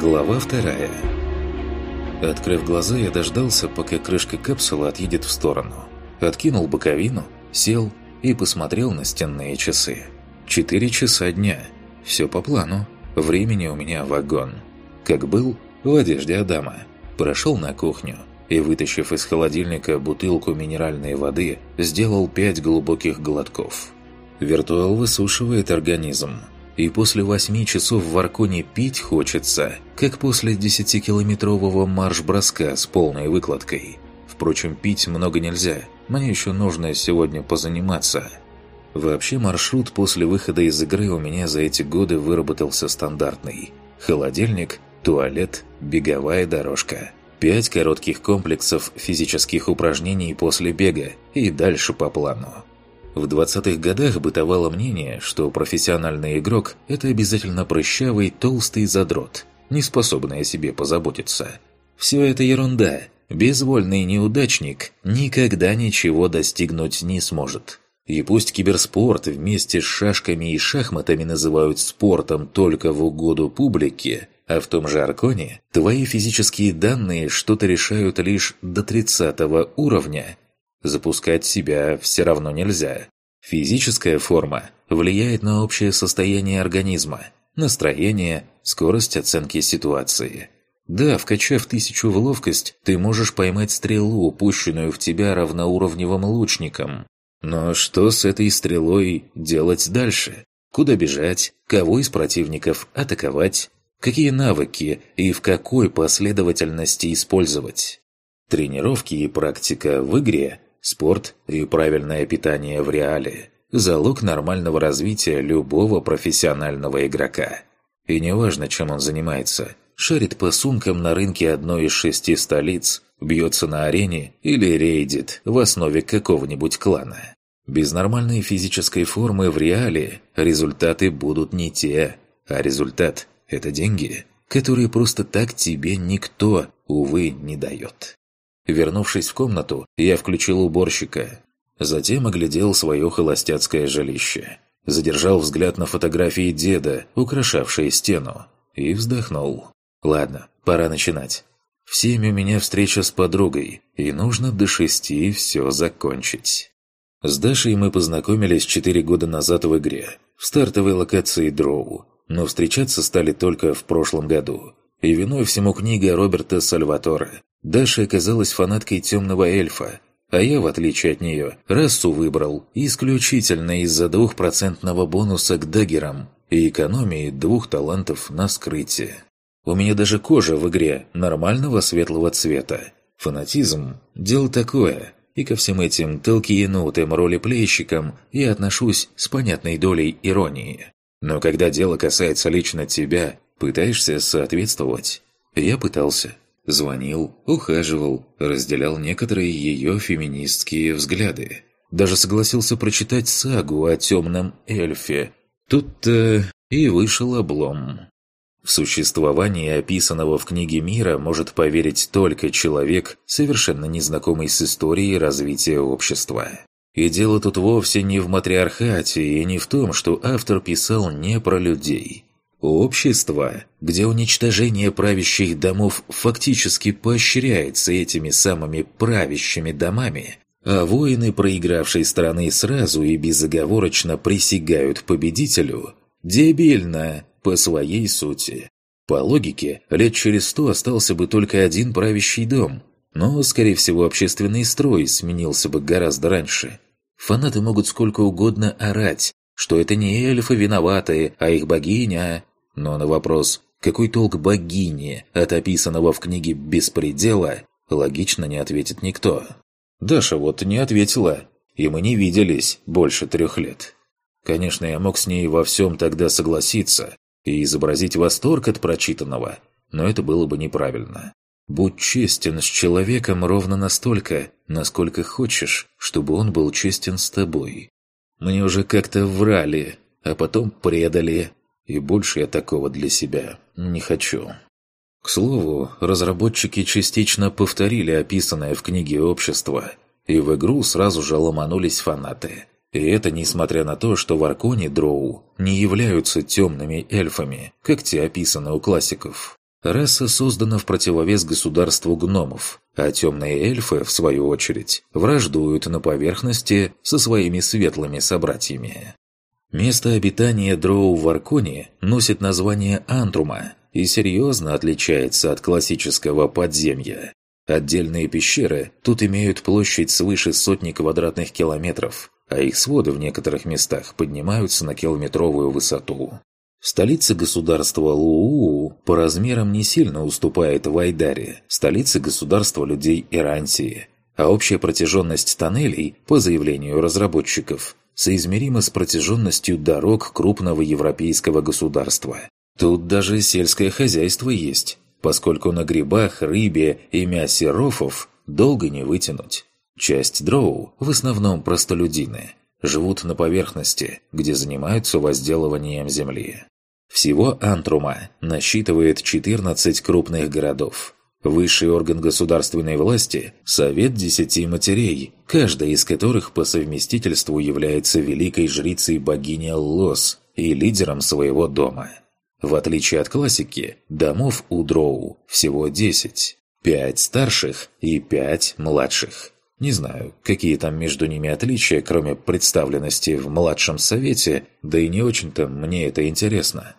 Глава вторая. Открыв глаза, я дождался, пока крышка капсулы отъедет в сторону. Откинул боковину, сел и посмотрел на стенные часы. Четыре часа дня. Все по плану. Времени у меня вагон. Как был, в одежде Адама. Прошел на кухню и, вытащив из холодильника бутылку минеральной воды, сделал пять глубоких глотков. Виртуал высушивает организм. И после восьми часов в Арконе пить хочется, как после десятикилометрового марш-броска с полной выкладкой. Впрочем, пить много нельзя. Мне еще нужно сегодня позаниматься. Вообще маршрут после выхода из игры у меня за эти годы выработался стандартный. Холодильник, туалет, беговая дорожка. Пять коротких комплексов физических упражнений после бега и дальше по плану. В 20-х годах бытовало мнение, что профессиональный игрок – это обязательно прыщавый, толстый задрот, не способный о себе позаботиться. Все это ерунда. Безвольный неудачник никогда ничего достигнуть не сможет. И пусть киберспорт вместе с шашками и шахматами называют спортом только в угоду публике, а в том же Арконе твои физические данные что-то решают лишь до 30 уровня – Запускать себя все равно нельзя. Физическая форма влияет на общее состояние организма, настроение, скорость оценки ситуации. Да, вкачав тысячу в ловкость, ты можешь поймать стрелу, упущенную в тебя равноуровневым лучником. Но что с этой стрелой делать дальше? Куда бежать? Кого из противников атаковать? Какие навыки и в какой последовательности использовать? Тренировки и практика в игре Спорт и правильное питание в реале – залог нормального развития любого профессионального игрока. И неважно, чем он занимается – шарит по сумкам на рынке одной из шести столиц, бьется на арене или рейдит в основе какого-нибудь клана. Без нормальной физической формы в реале результаты будут не те, а результат – это деньги, которые просто так тебе никто, увы, не дает. Вернувшись в комнату, я включил уборщика. Затем оглядел свое холостяцкое жилище. Задержал взгляд на фотографии деда, украшавшие стену. И вздохнул. «Ладно, пора начинать. В семь у меня встреча с подругой, и нужно до шести все закончить». С Дашей мы познакомились четыре года назад в игре, в стартовой локации Дроу, но встречаться стали только в прошлом году. И виной всему книга Роберта Сальваторе, Даша оказалась фанаткой темного эльфа, а я, в отличие от нее, расу выбрал исключительно из-за двухпроцентного бонуса к даггерам и экономии двух талантов на скрытие. У меня даже кожа в игре нормального светлого цвета. Фанатизм – дело такое, и ко всем этим толкиенутым ролеплейщикам я отношусь с понятной долей иронии. Но когда дело касается лично тебя, пытаешься соответствовать. Я пытался – Звонил, ухаживал, разделял некоторые ее феминистские взгляды. Даже согласился прочитать сагу о темном эльфе. Тут-то и вышел облом. В существование описанного в книге мира может поверить только человек, совершенно незнакомый с историей развития общества. И дело тут вовсе не в матриархате и не в том, что автор писал не про людей – Общество, где уничтожение правящих домов фактически поощряется этими самыми правящими домами, а воины проигравшей страны сразу и безоговорочно присягают победителю, дебильно по своей сути. По логике, лет через сто остался бы только один правящий дом, но, скорее всего, общественный строй сменился бы гораздо раньше. Фанаты могут сколько угодно орать, что это не эльфы виноваты, а их богиня, но на вопрос «Какой толк богини от описанного в книге «Беспредела» логично не ответит никто. Даша вот не ответила, и мы не виделись больше трех лет. Конечно, я мог с ней во всем тогда согласиться и изобразить восторг от прочитанного, но это было бы неправильно. Будь честен с человеком ровно настолько, насколько хочешь, чтобы он был честен с тобой. Мне уже как-то врали, а потом предали, и больше я такого для себя не хочу. К слову, разработчики частично повторили описанное в книге общество, и в игру сразу же ломанулись фанаты. И это несмотря на то, что в Арконе дроу не являются темными эльфами, как те описаны у классиков. Раса создана в противовес государству гномов, а темные эльфы, в свою очередь, враждуют на поверхности со своими светлыми собратьями. Место обитания дроу в Арконе носит название Антрума и серьезно отличается от классического подземья. Отдельные пещеры тут имеют площадь свыше сотни квадратных километров, а их своды в некоторых местах поднимаются на километровую высоту. Столица государства Луу по размерам не сильно уступает Вайдаре, столице государства людей Ирансии, а общая протяженность тоннелей, по заявлению разработчиков, соизмерима с протяженностью дорог крупного европейского государства. Тут даже сельское хозяйство есть, поскольку на грибах, рыбе и мясе рофов долго не вытянуть. Часть дроу, в основном простолюдины, живут на поверхности, где занимаются возделыванием земли. Всего Антрума насчитывает 14 крупных городов. Высший орган государственной власти – Совет Десяти Матерей, каждая из которых по совместительству является великой жрицей богини Лос и лидером своего дома. В отличие от классики, домов у Дроу всего 10. Пять старших и пять младших. Не знаю, какие там между ними отличия, кроме представленности в младшем совете, да и не очень-то мне это интересно.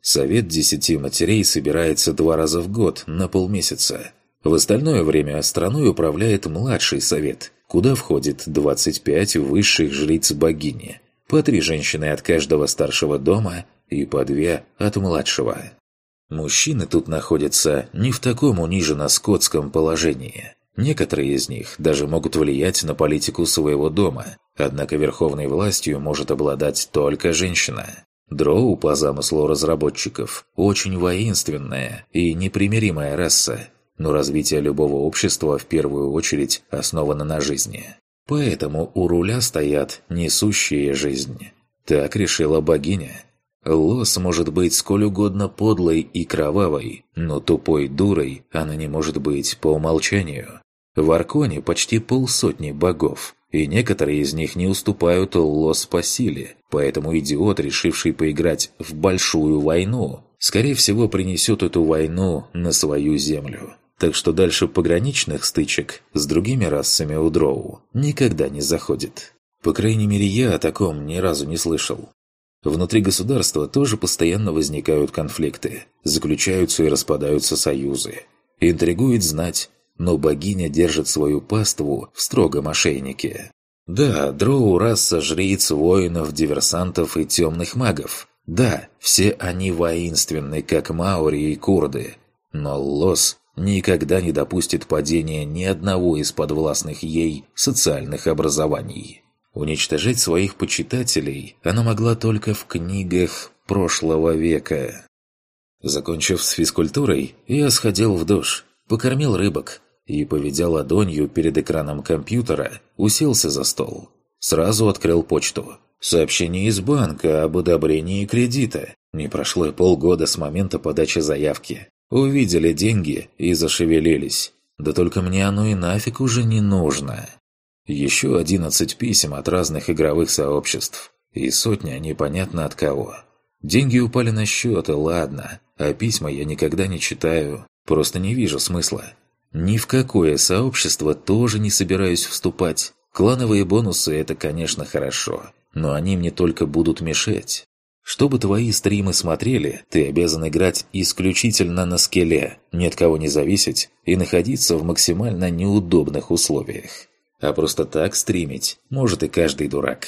Совет десяти матерей собирается два раза в год, на полмесяца. В остальное время страной управляет младший совет, куда входит 25 высших жриц богини, по три женщины от каждого старшего дома и по две от младшего. Мужчины тут находятся не в таком униженно-скотском положении. Некоторые из них даже могут влиять на политику своего дома, однако верховной властью может обладать только женщина. Дроу, по замыслу разработчиков, очень воинственная и непримиримая раса, но развитие любого общества в первую очередь основано на жизни. Поэтому у руля стоят несущие жизнь. Так решила богиня. Лос может быть сколь угодно подлой и кровавой, но тупой дурой она не может быть по умолчанию. В Арконе почти полсотни богов, и некоторые из них не уступают Лос по силе, поэтому идиот, решивший поиграть в большую войну, скорее всего принесет эту войну на свою землю. Так что дальше пограничных стычек с другими расами у Дроу никогда не заходит. По крайней мере, я о таком ни разу не слышал. Внутри государства тоже постоянно возникают конфликты, заключаются и распадаются союзы. Интригует знать, но богиня держит свою паству в строгом ошейнике. Да, дроу – раса жриц, воинов, диверсантов и темных магов. Да, все они воинственны, как маори и курды. Но Лос никогда не допустит падения ни одного из подвластных ей социальных образований. Уничтожать своих почитателей она могла только в книгах прошлого века. Закончив с физкультурой, я сходил в душ, покормил рыбок и, поведя ладонью перед экраном компьютера, уселся за стол. Сразу открыл почту. Сообщение из банка об одобрении кредита. Не прошло и полгода с момента подачи заявки. Увидели деньги и зашевелились. Да только мне оно и нафиг уже не нужно. Еще 11 писем от разных игровых сообществ. И сотня непонятно от кого. Деньги упали на счет, и ладно. А письма я никогда не читаю. Просто не вижу смысла. Ни в какое сообщество тоже не собираюсь вступать. Клановые бонусы – это, конечно, хорошо. Но они мне только будут мешать. Чтобы твои стримы смотрели, ты обязан играть исключительно на скеле, ни от кого не зависеть и находиться в максимально неудобных условиях. А просто так стримить может и каждый дурак.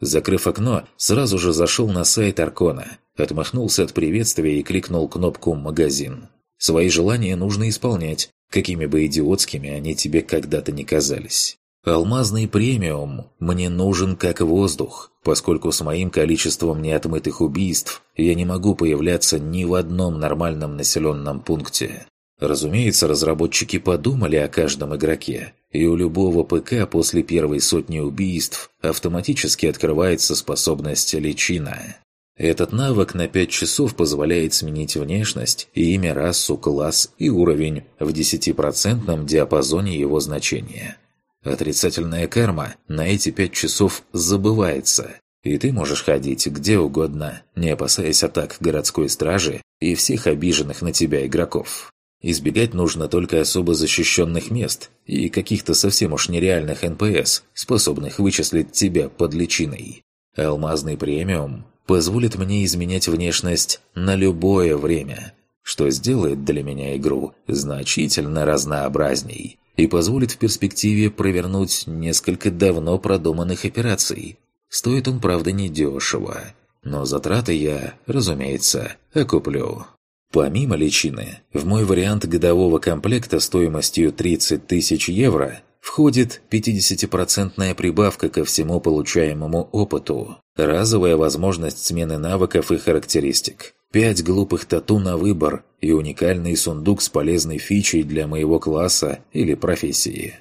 Закрыв окно, сразу же зашел на сайт Аркона, отмахнулся от приветствия и кликнул кнопку «Магазин». Свои желания нужно исполнять, какими бы идиотскими они тебе когда-то не казались. Алмазный премиум мне нужен как воздух, поскольку с моим количеством неотмытых убийств я не могу появляться ни в одном нормальном населенном пункте. Разумеется, разработчики подумали о каждом игроке, и у любого ПК после первой сотни убийств автоматически открывается способность личина. Этот навык на 5 часов позволяет сменить внешность, имя, расу, класс и уровень в 10% диапазоне его значения. Отрицательная карма на эти 5 часов забывается, И ты можешь ходить где угодно, не опасаясь атак городской стражи и всех обиженных на тебя игроков. Избегать нужно только особо защищенных мест и каких-то совсем уж нереальных НПС, способных вычислить тебя под личиной. Алмазный премиум позволит мне изменять внешность на любое время, что сделает для меня игру значительно разнообразней и позволит в перспективе провернуть несколько давно продуманных операций. Стоит он, правда, недешево, но затраты я, разумеется, окуплю. Помимо личины, в мой вариант годового комплекта стоимостью 30 тысяч евро входит 50% прибавка ко всему получаемому опыту, разовая возможность смены навыков и характеристик, 5 глупых тату на выбор и уникальный сундук с полезной фичей для моего класса или профессии.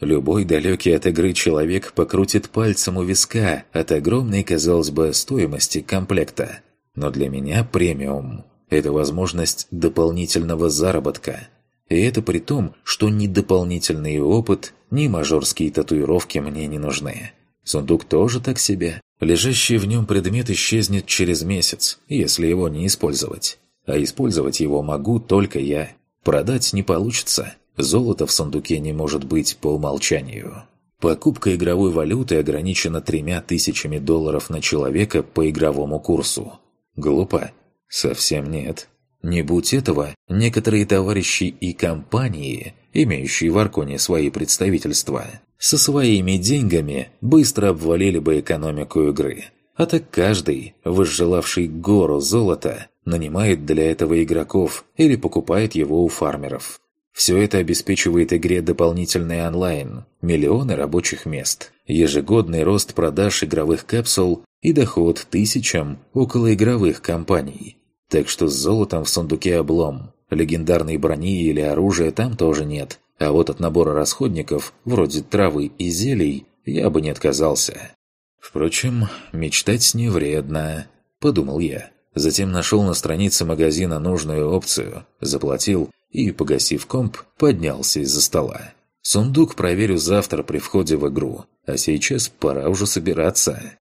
Любой далекий от игры человек покрутит пальцем у виска от огромной, казалось бы, стоимости комплекта. Но для меня премиум это возможность дополнительного заработка. И это при том, что ни дополнительный опыт, ни мажорские татуировки мне не нужны. Сундук тоже так себе. Лежащий в нем предмет исчезнет через месяц, если его не использовать. А использовать его могу только я. Продать не получится. Золото в сундуке не может быть по умолчанию. Покупка игровой валюты ограничена тремя тысячами долларов на человека по игровому курсу. Глупо. Совсем нет. Не будь этого, некоторые товарищи и компании, имеющие в Арконе свои представительства, со своими деньгами быстро обвалили бы экономику игры. А так каждый, возжелавший гору золота, нанимает для этого игроков или покупает его у фармеров. Все это обеспечивает игре дополнительный онлайн, миллионы рабочих мест, ежегодный рост продаж игровых капсул и доход тысячам околоигровых компаний – так что с золотом в сундуке облом. Легендарной брони или оружия там тоже нет. А вот от набора расходников, вроде травы и зелий, я бы не отказался. Впрочем, мечтать не вредно, подумал я. Затем нашел на странице магазина нужную опцию, заплатил и, погасив комп, поднялся из-за стола. Сундук проверю завтра при входе в игру, а сейчас пора уже собираться.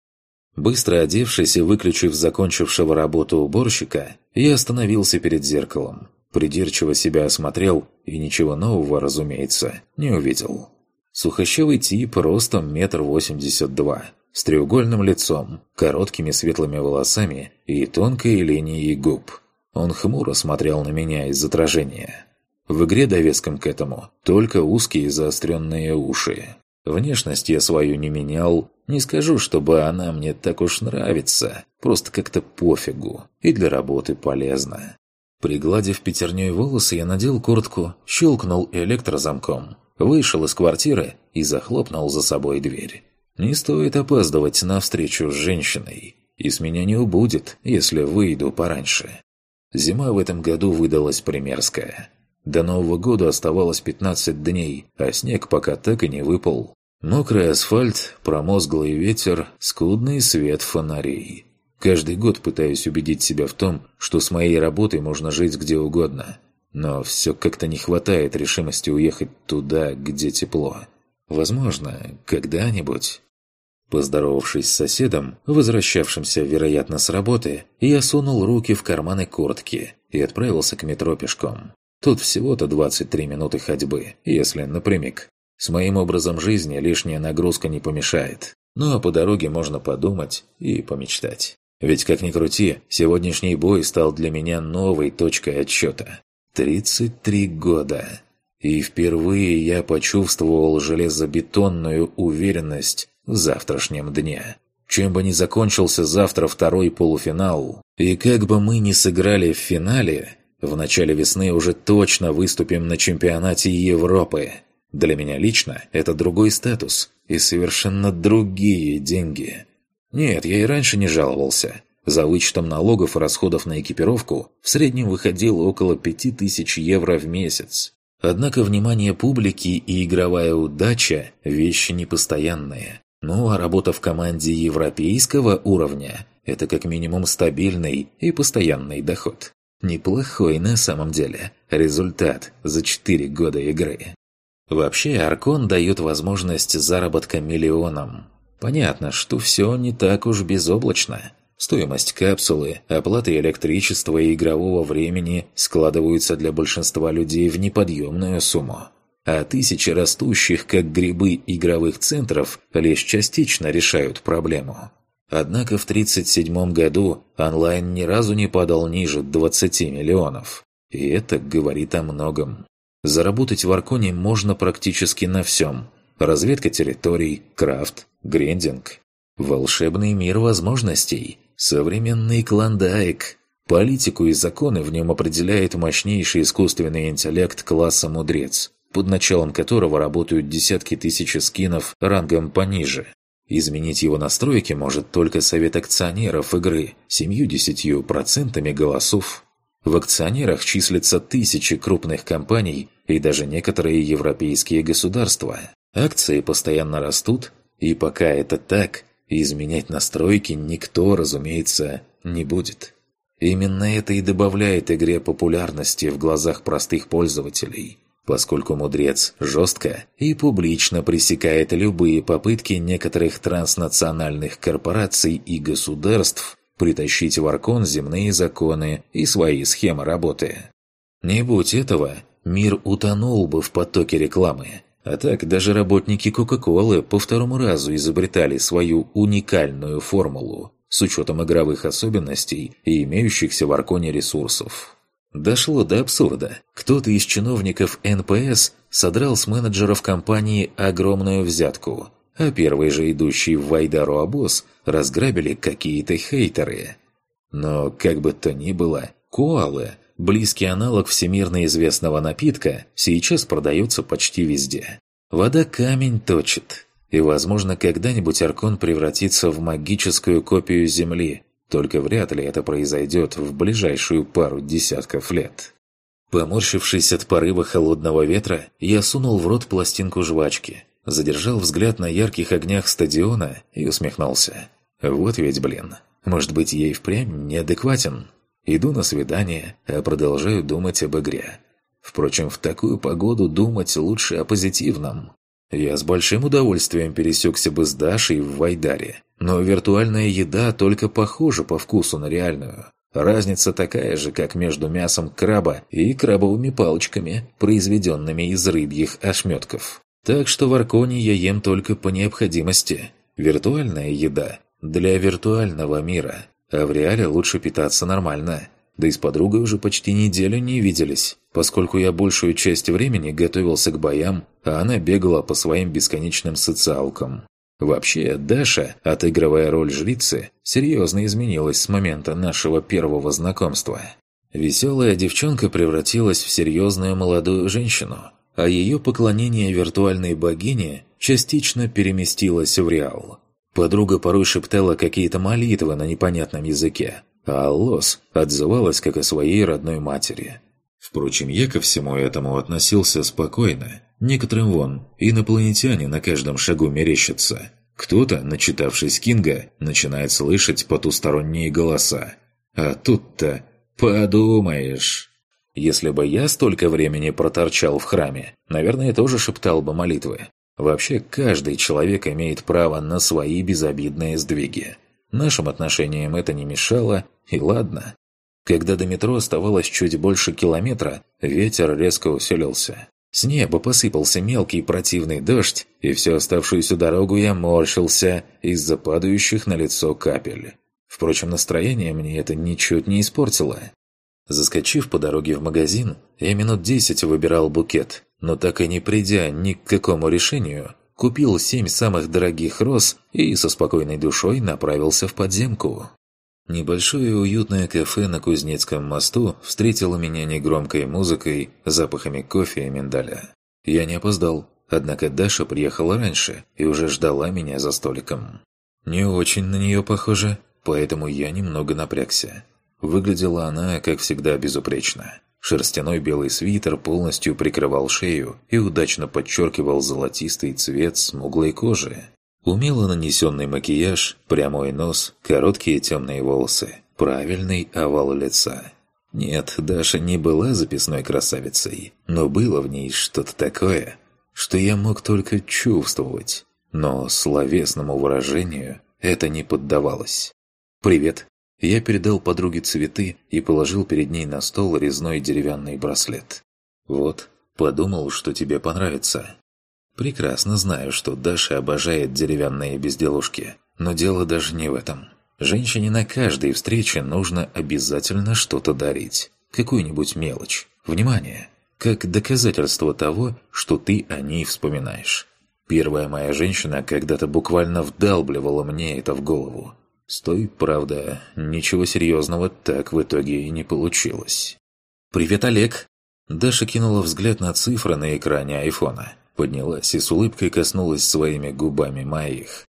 Быстро одевшись и выключив закончившего работу уборщика, я остановился перед зеркалом. Придирчиво себя осмотрел и ничего нового, разумеется, не увидел. Сухощавый тип ростом метр восемьдесят два, с треугольным лицом, короткими светлыми волосами и тонкой линией губ. Он хмуро смотрел на меня из отражения. В игре довеском к этому только узкие заостренные уши. Внешность я свою не менял, не скажу, чтобы она мне так уж нравится, просто как-то пофигу, и для работы полезно. Пригладив пятерней волосы, я надел куртку, щелкнул электрозамком, вышел из квартиры и захлопнул за собой дверь. Не стоит опаздывать на встречу с женщиной, и с меня не убудет, если выйду пораньше. Зима в этом году выдалась примерская. До Нового года оставалось 15 дней, а снег пока так и не выпал. Мокрый асфальт, промозглый ветер, скудный свет фонарей. Каждый год пытаюсь убедить себя в том, что с моей работой можно жить где угодно. Но все как-то не хватает решимости уехать туда, где тепло. Возможно, когда-нибудь. Поздоровавшись с соседом, возвращавшимся, вероятно, с работы, я сунул руки в карманы куртки и отправился к метро пешком. Тут всего-то 23 минуты ходьбы, если напрямик. С моим образом жизни лишняя нагрузка не помешает. Ну а по дороге можно подумать и помечтать. Ведь, как ни крути, сегодняшний бой стал для меня новой точкой отсчета. 33 года. И впервые я почувствовал железобетонную уверенность в завтрашнем дне. Чем бы ни закончился завтра второй полуфинал, и как бы мы ни сыграли в финале, в начале весны уже точно выступим на чемпионате Европы. Для меня лично это другой статус и совершенно другие деньги. Нет, я и раньше не жаловался. За вычетом налогов и расходов на экипировку в среднем выходило около 5000 евро в месяц. Однако внимание публики и игровая удача – вещи непостоянные. Ну а работа в команде европейского уровня – это как минимум стабильный и постоянный доход. Неплохой на самом деле результат за 4 года игры. Вообще, Аркон дает возможность заработка миллионам. Понятно, что все не так уж безоблачно. Стоимость капсулы, оплата электричества и игрового времени складываются для большинства людей в неподъемную сумму. А тысячи растущих, как грибы, игровых центров лишь частично решают проблему. Однако в 1937 году онлайн ни разу не падал ниже 20 миллионов. И это говорит о многом. Заработать в Арконе можно практически на всем. Разведка территорий, крафт, грендинг. Волшебный мир возможностей – Современный клондайк. Политику и законы в нем определяет мощнейший искусственный интеллект класса «Мудрец», под началом которого работают десятки тысяч скинов рангом пониже. Изменить его настройки может только совет акционеров игры семью-десятью процентами голосов. В акционерах числятся тысячи крупных компаний и даже некоторые европейские государства. Акции постоянно растут, и пока это так, изменять настройки никто, разумеется, не будет. Именно это и добавляет игре популярности в глазах простых пользователей, поскольку мудрец жестко и публично пресекает любые попытки некоторых транснациональных корпораций и государств притащить в Аркон земные законы и свои схемы работы. Не будь этого, мир утонул бы в потоке рекламы, а так даже работники Кока-Колы по второму разу изобретали свою уникальную формулу с учетом игровых особенностей и имеющихся в Арконе ресурсов. Дошло до абсурда. Кто-то из чиновников НПС содрал с менеджеров компании огромную взятку, а первый же идущий в Вайдару обоз разграбили какие-то хейтеры. Но, как бы то ни было, коалы – близкий аналог всемирно известного напитка, сейчас продается почти везде. Вода камень точит. И, возможно, когда-нибудь Аркон превратится в магическую копию Земли, только вряд ли это произойдет в ближайшую пару десятков лет. Поморщившись от порыва холодного ветра, я сунул в рот пластинку жвачки, задержал взгляд на ярких огнях стадиона и усмехнулся. Вот ведь, блин, может быть, ей впрямь неадекватен? Иду на свидание, а продолжаю думать об игре. Впрочем, в такую погоду думать лучше о позитивном. Я с большим удовольствием пересекся бы с Дашей в Вайдаре, но виртуальная еда только похожа по вкусу на реальную. Разница такая же, как между мясом краба и крабовыми палочками, произведенными из рыбьих ошметков. Так что в Арконе я ем только по необходимости. Виртуальная еда для виртуального мира, а в реале лучше питаться нормально. Да и с подругой уже почти неделю не виделись, поскольку я большую часть времени готовился к боям, а она бегала по своим бесконечным социалкам. Вообще, Даша, отыгрывая роль жрицы, серьезно изменилась с момента нашего первого знакомства. Веселая девчонка превратилась в серьезную молодую женщину, а ее поклонение виртуальной богине частично переместилось в реал. Подруга порой шептала какие-то молитвы на непонятном языке, а Аллос отзывалась как о своей родной матери. Впрочем, я ко всему этому относился спокойно. Некоторым вон, инопланетяне на каждом шагу мерещатся. Кто-то, начитавшись Кинга, начинает слышать потусторонние голоса. А тут-то подумаешь... Если бы я столько времени проторчал в храме, наверное, тоже шептал бы молитвы. Вообще, каждый человек имеет право на свои безобидные сдвиги. Нашим отношениям это не мешало, и ладно. Когда до метро оставалось чуть больше километра, ветер резко усилился. С неба посыпался мелкий противный дождь, и всю оставшуюся дорогу я морщился из-за падающих на лицо капель. Впрочем, настроение мне это ничуть не испортило. Заскочив по дороге в магазин, я минут десять выбирал букет, но так и не придя ни к какому решению, купил семь самых дорогих роз и со спокойной душой направился в подземку. Небольшое уютное кафе на Кузнецком мосту встретило меня негромкой музыкой, запахами кофе и миндаля. Я не опоздал, однако Даша приехала раньше и уже ждала меня за столиком. Не очень на нее похоже, поэтому я немного напрягся. Выглядела она, как всегда, безупречно. Шерстяной белый свитер полностью прикрывал шею и удачно подчеркивал золотистый цвет смуглой кожи. Умело нанесенный макияж, прямой нос, короткие темные волосы, правильный овал лица. Нет, Даша не была записной красавицей, но было в ней что-то такое, что я мог только чувствовать. но словесному выражению это не поддавалось. «Привет!» Я передал подруге цветы и положил перед ней на стол резной деревянный браслет. «Вот, подумал, что тебе понравится». Прекрасно знаю, что Даша обожает деревянные безделушки, но дело даже не в этом. Женщине на каждой встрече нужно обязательно что-то дарить. Какую-нибудь мелочь. Внимание! Как доказательство того, что ты о ней вспоминаешь. Первая моя женщина когда-то буквально вдалбливала мне это в голову. С той, правда, ничего серьезного так в итоге и не получилось. «Привет, Олег!» Даша кинула взгляд на цифры на экране айфона, поднялась и с улыбкой коснулась своими губами моих.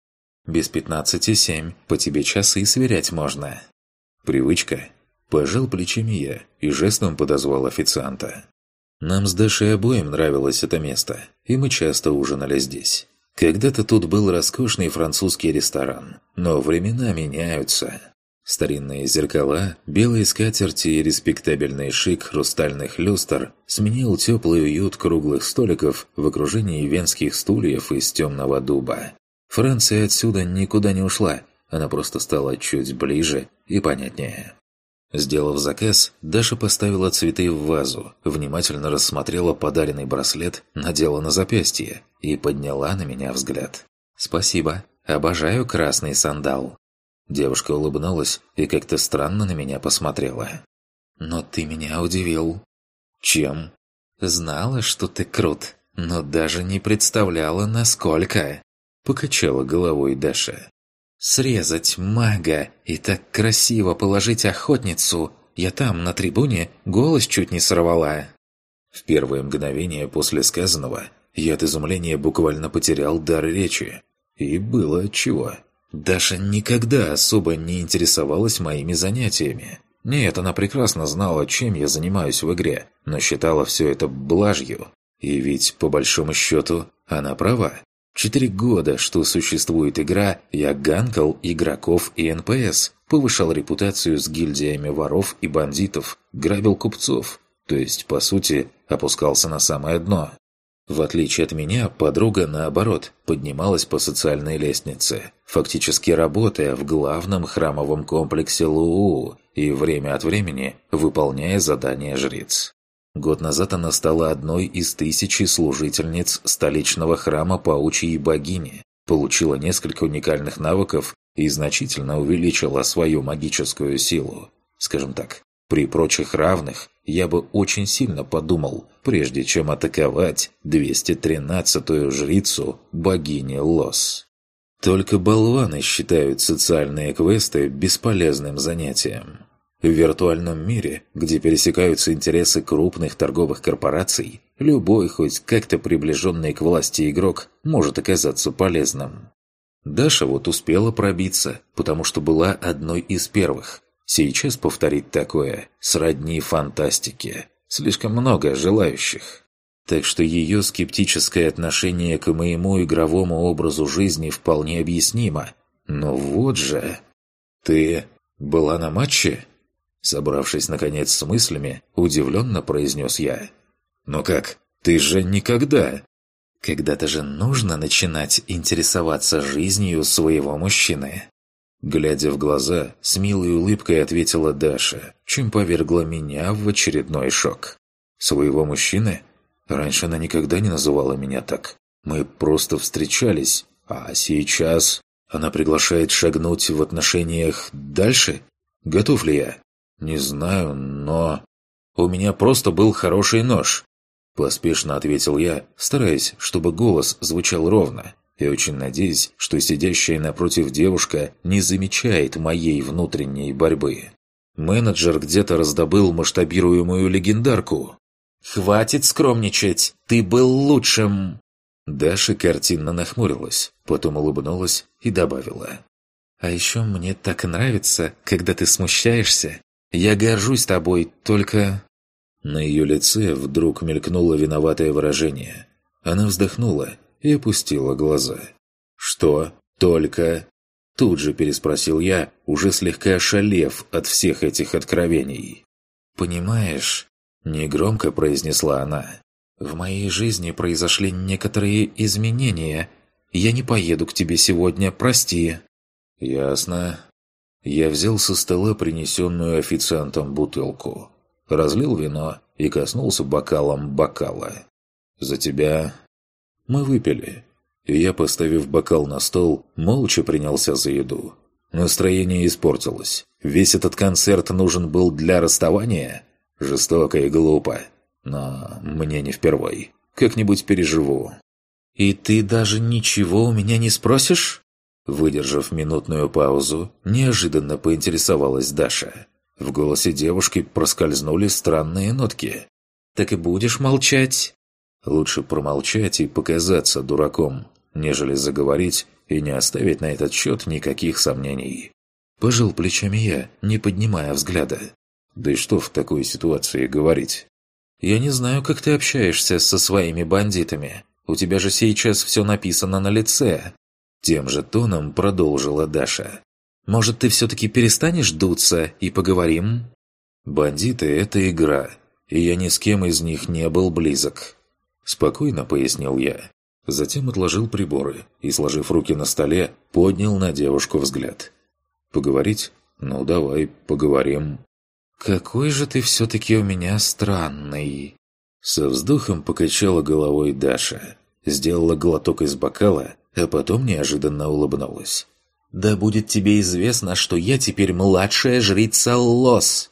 «Без пятнадцати семь, по тебе часы сверять можно». «Привычка?» Пожал плечами я и жестом подозвал официанта. Нам с Дашей обоим нравилось это место, и мы часто ужинали здесь. Когда-то тут был роскошный французский ресторан, но времена меняются. Старинные зеркала, белые скатерти и респектабельный шик хрустальных люстр сменил теплый уют круглых столиков в окружении венских стульев из темного дуба. Франция отсюда никуда не ушла, она просто стала чуть ближе и понятнее. Сделав заказ, Даша поставила цветы в вазу, внимательно рассмотрела подаренный браслет, надела на запястье и подняла на меня взгляд. «Спасибо. Обожаю красный сандал». Девушка улыбнулась и как-то странно на меня посмотрела. «Но ты меня удивил». «Чем?» «Знала, что ты крут, но даже не представляла, насколько...» Покачала головой Даша. Срезать мага и так красиво положить охотницу. Я там, на трибуне, голос чуть не сорвала. В первое мгновение после сказанного я от изумления буквально потерял дар речи. И было чего. Даша никогда особо не интересовалась моими занятиями. Нет, она прекрасно знала, чем я занимаюсь в игре, но считала все это блажью. И ведь, по большому счету, она права. Четыре года, что существует игра, я ганкал игроков и НПС, повышал репутацию с гильдиями воров и бандитов, грабил купцов, то есть, по сути, опускался на самое дно. В отличие от меня, подруга, наоборот, поднималась по социальной лестнице, фактически работая в главном храмовом комплексе Луу и время от времени выполняя задания жриц. Год назад она стала одной из тысячи служительниц столичного храма паучьей богини, получила несколько уникальных навыков и значительно увеличила свою магическую силу. Скажем так, при прочих равных я бы очень сильно подумал, прежде чем атаковать 213-ю жрицу богини Лос. Только болваны считают социальные квесты бесполезным занятием. В виртуальном мире, где пересекаются интересы крупных торговых корпораций, любой хоть как-то приближенный к власти игрок может оказаться полезным. Даша вот успела пробиться, потому что была одной из первых. Сейчас повторить такое сродни фантастике. Слишком много желающих. Так что ее скептическое отношение к моему игровому образу жизни вполне объяснимо. Но вот же... Ты была на матче? Собравшись, наконец, с мыслями, удивленно произнес я. «Но как? Ты же никогда...» «Когда-то же нужно начинать интересоваться жизнью своего мужчины». Глядя в глаза, с милой улыбкой ответила Даша, чем повергла меня в очередной шок. «Своего мужчины? Раньше она никогда не называла меня так. Мы просто встречались, а сейчас она приглашает шагнуть в отношениях дальше? Готов ли я?» «Не знаю, но...» «У меня просто был хороший нож», – поспешно ответил я, стараясь, чтобы голос звучал ровно, и очень надеюсь, что сидящая напротив девушка не замечает моей внутренней борьбы. Менеджер где-то раздобыл масштабируемую легендарку. «Хватит скромничать! Ты был лучшим!» Даша картинно нахмурилась, потом улыбнулась и добавила. «А еще мне так нравится, когда ты смущаешься я горжусь тобой, только...» На ее лице вдруг мелькнуло виноватое выражение. Она вздохнула и опустила глаза. «Что? Только?» Тут же переспросил я, уже слегка ошалев от всех этих откровений. «Понимаешь?» – негромко произнесла она. «В моей жизни произошли некоторые изменения. Я не поеду к тебе сегодня, прости». «Ясно». Я взял со стола принесенную официантом бутылку, разлил вино и коснулся бокалом бокала. «За тебя...» Мы выпили, и я, поставив бокал на стол, молча принялся за еду. Настроение испортилось. Весь этот концерт нужен был для расставания? Жестоко и глупо. Но мне не впервой. Как-нибудь переживу. «И ты даже ничего у меня не спросишь?» Выдержав минутную паузу, неожиданно поинтересовалась Даша. В голосе девушки проскользнули странные нотки. «Так и будешь молчать?» Лучше промолчать и показаться дураком, нежели заговорить и не оставить на этот счет никаких сомнений. Пожал плечами я, не поднимая взгляда. Да и что в такой ситуации говорить? «Я не знаю, как ты общаешься со своими бандитами. У тебя же сейчас все написано на лице». Тем же тоном продолжила Даша. «Может, ты все-таки перестанешь дуться и поговорим?» «Бандиты — это игра, и я ни с кем из них не был близок». Спокойно пояснил я. Затем отложил приборы и, сложив руки на столе, поднял на девушку взгляд. «Поговорить? Ну, давай, поговорим». «Какой же ты все-таки у меня странный!» Со вздохом покачала головой Даша, сделала глоток из бокала, а потом неожиданно улыбнулась. «Да будет тебе известно, что я теперь младшая жрица Лос!»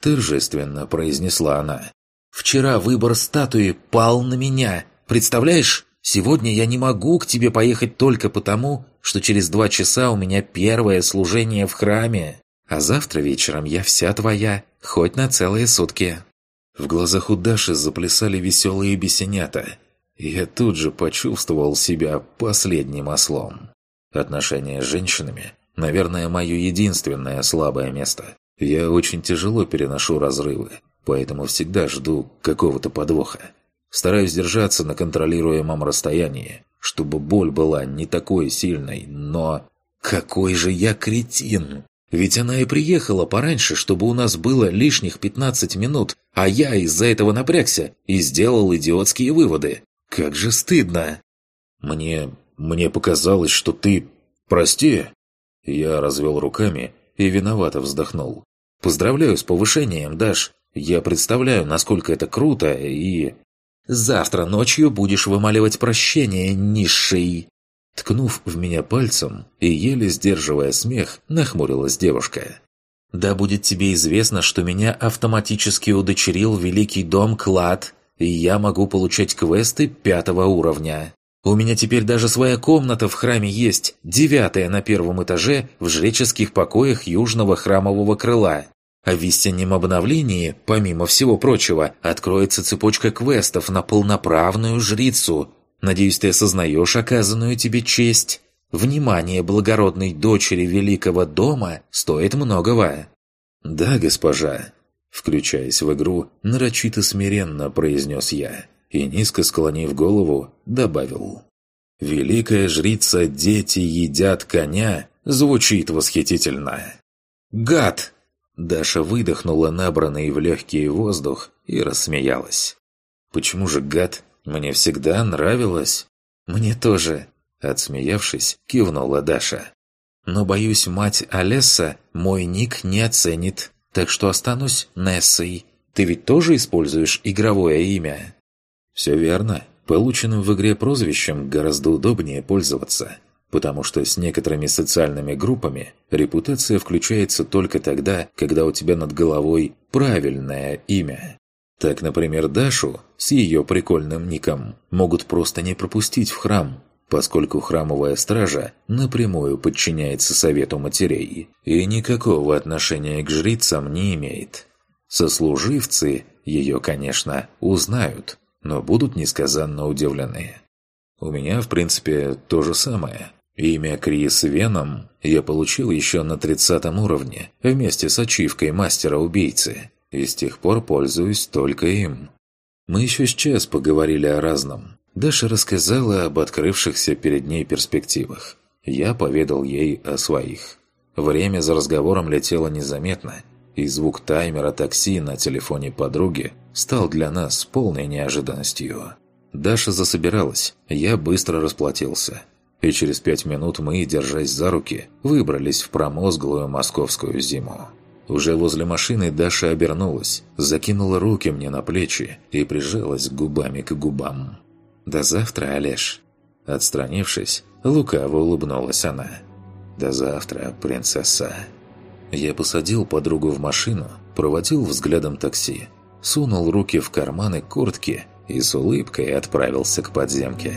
Торжественно произнесла она. «Вчера выбор статуи пал на меня. Представляешь, сегодня я не могу к тебе поехать только потому, что через два часа у меня первое служение в храме, а завтра вечером я вся твоя, хоть на целые сутки». В глазах у Даши заплясали веселые бесенята, я тут же почувствовал себя последним ослом. Отношения с женщинами, наверное, мое единственное слабое место. Я очень тяжело переношу разрывы, поэтому всегда жду какого-то подвоха. Стараюсь держаться на контролируемом расстоянии, чтобы боль была не такой сильной, но... Какой же я кретин! Ведь она и приехала пораньше, чтобы у нас было лишних 15 минут, а я из-за этого напрягся и сделал идиотские выводы. Как же стыдно! Мне... мне показалось, что ты... Прости. Я развел руками и виновато вздохнул. Поздравляю с повышением, Даш. Я представляю, насколько это круто и... Завтра ночью будешь вымаливать прощение, низший!» Ткнув в меня пальцем и еле сдерживая смех, нахмурилась девушка. «Да будет тебе известно, что меня автоматически удочерил Великий Дом Клад, и я могу получать квесты пятого уровня. У меня теперь даже своя комната в храме есть, девятая на первом этаже в жреческих покоях Южного храмового крыла. А в весеннем обновлении, помимо всего прочего, откроется цепочка квестов на полноправную жрицу. Надеюсь, ты осознаешь оказанную тебе честь. Внимание благородной дочери великого дома стоит многого. «Да, госпожа», включаясь в игру, нарочито смиренно произнес я и, низко склонив голову, добавил. «Великая жрица «Дети едят коня» звучит восхитительно». «Гад!» Даша выдохнула набранный в легкий воздух и рассмеялась. «Почему же гад? Мне всегда нравилось». «Мне тоже», — отсмеявшись, кивнула Даша. «Но, боюсь, мать Олесса мой ник не оценит, так что останусь Нессой. Ты ведь тоже используешь игровое имя?» «Все верно. Полученным в игре прозвищем гораздо удобнее пользоваться» потому что с некоторыми социальными группами репутация включается только тогда, когда у тебя над головой правильное имя. Так, например, Дашу с ее прикольным ником могут просто не пропустить в храм, поскольку храмовая стража напрямую подчиняется совету матерей и никакого отношения к жрицам не имеет. Сослуживцы ее, конечно, узнают, но будут несказанно удивлены. У меня, в принципе, то же самое. Имя Крис Веном я получил еще на 30 уровне, вместе с ачивкой мастера-убийцы, и с тех пор пользуюсь только им. Мы еще сейчас поговорили о разном. Даша рассказала об открывшихся перед ней перспективах. Я поведал ей о своих. Время за разговором летело незаметно, и звук таймера такси на телефоне подруги стал для нас полной неожиданностью. Даша засобиралась, я быстро расплатился – и через пять минут мы, держась за руки, выбрались в промозглую московскую зиму. Уже возле машины Даша обернулась, закинула руки мне на плечи и прижалась губами к губам. «До завтра, Олеж!» Отстранившись, лукаво улыбнулась она. «До завтра, принцесса!» Я посадил подругу в машину, проводил взглядом такси, сунул руки в карманы куртки и с улыбкой отправился к подземке.